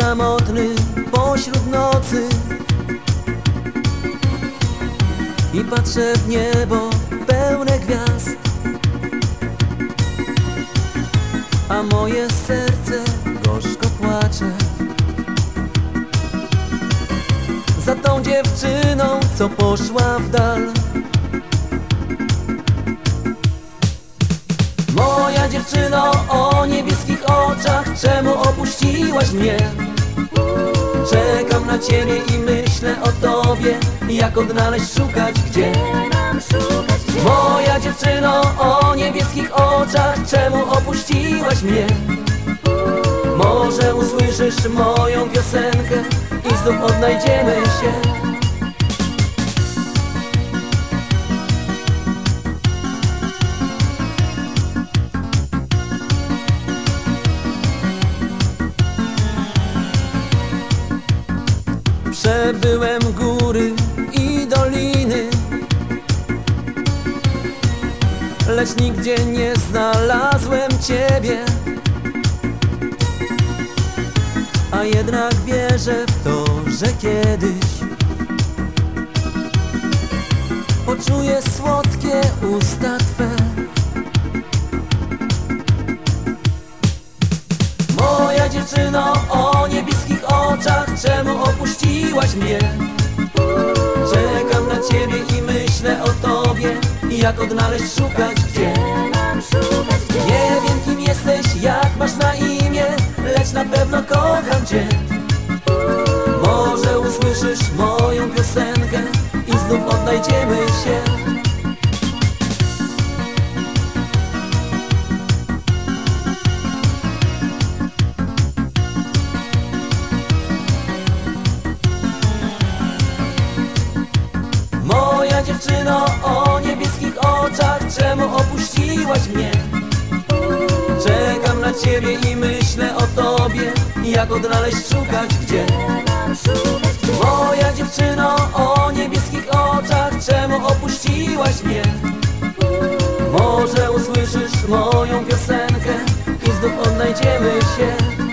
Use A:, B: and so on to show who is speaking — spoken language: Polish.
A: samotny pośród nocy. I patrzę w niebo pełne gwiazd. A moje serce gorzko płacze. Za tą dziewczyną, co poszła w dal. Moja dziewczyno o niebieskich oczach Czemu opuściłaś mnie? Czekam na ciebie i myślę o tobie Jak odnaleźć, szukać gdzie Moja dziewczyno o niebieskich oczach Czemu opuściłaś mnie? Może usłyszysz moją piosenkę I znów odnajdziemy się Lecz nigdzie nie znalazłem Ciebie. A jednak wierzę w to, że kiedyś Poczuję słodkie usta Twe. Moja dziewczyno o niebieskich oczach Czemu opuściłaś mnie? Czekam na ciebie i myślę o tobie. Jak odnaleźć, szukać pewno kocham cię Może usłyszysz moją piosenkę I znów odnajdziemy się Moja dziewczyno o niebieskich oczach Czemu opuściłaś mnie? ciebie i myślę o tobie. Jak odnaleźć, szukać gdzie? Moja dziewczyno o niebieskich oczach Czemu opuściłaś mnie? Może usłyszysz moją piosenkę I znów odnajdziemy się.